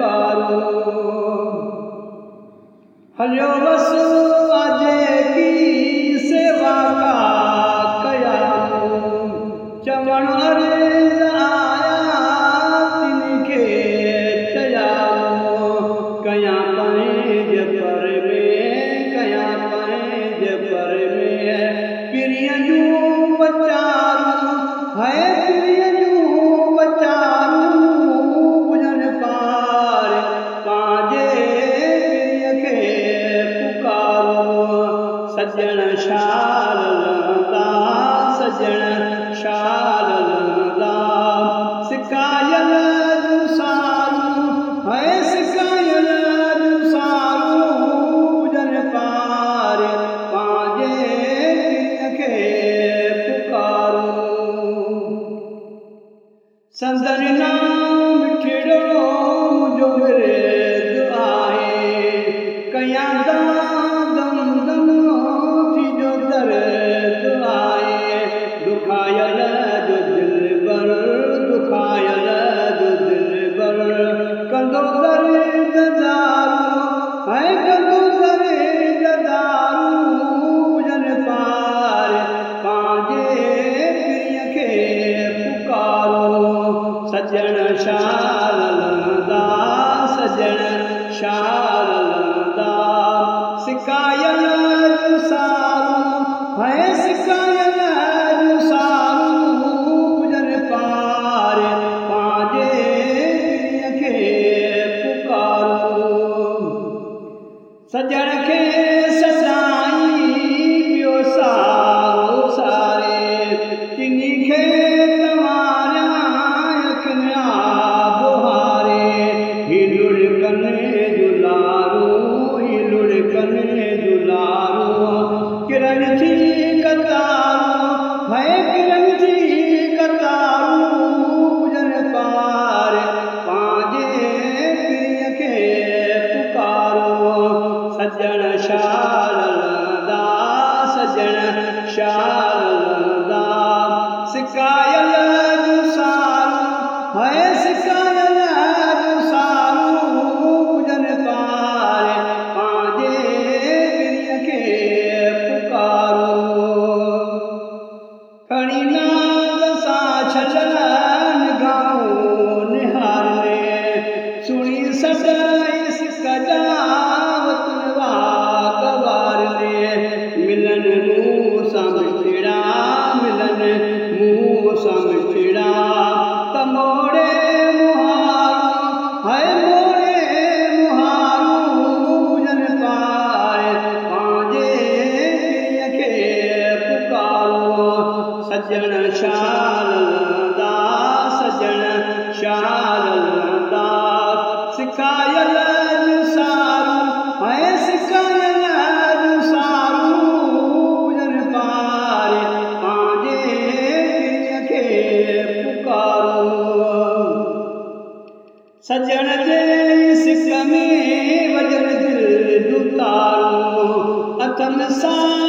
بارو ہلو بس سندر شال لندا سجن شال لندا سکایل سارو ہے پار پاجے کے پکارو سجن کے سارے کنی کرے سجن شال دا سجن شال دا سجن جے سکھ میں وجن دل دتارو اتم سار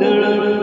جدڑ